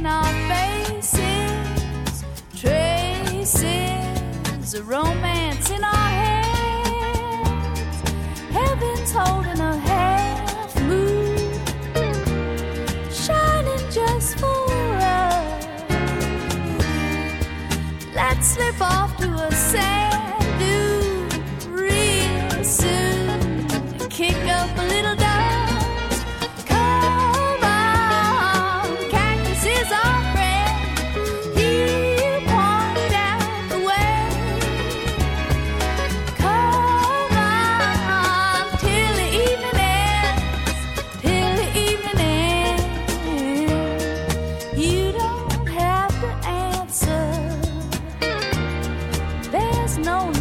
in our faces, traces of romance in our hands. Heaven's holding a half moon, shining just for us. Let's slip off to a sand. no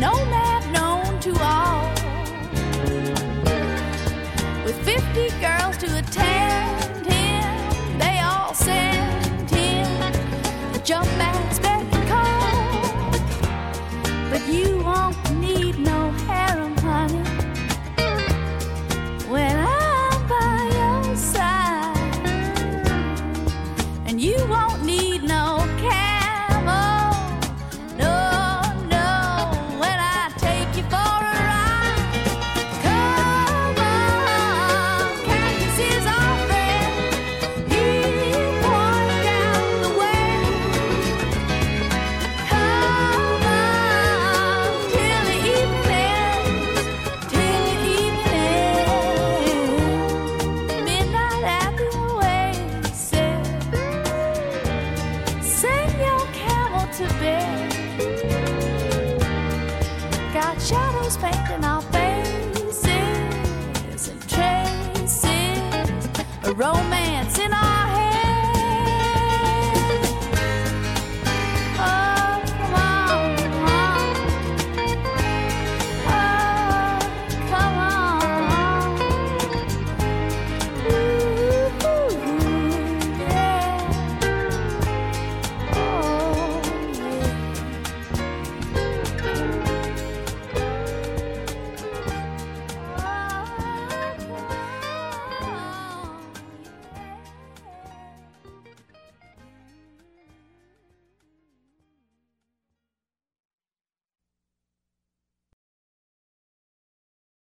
nomad known to all. With 50 girls to attend him, they all sent him a jump ass beck and call. But you won't shadows painting our faces and traces a romance.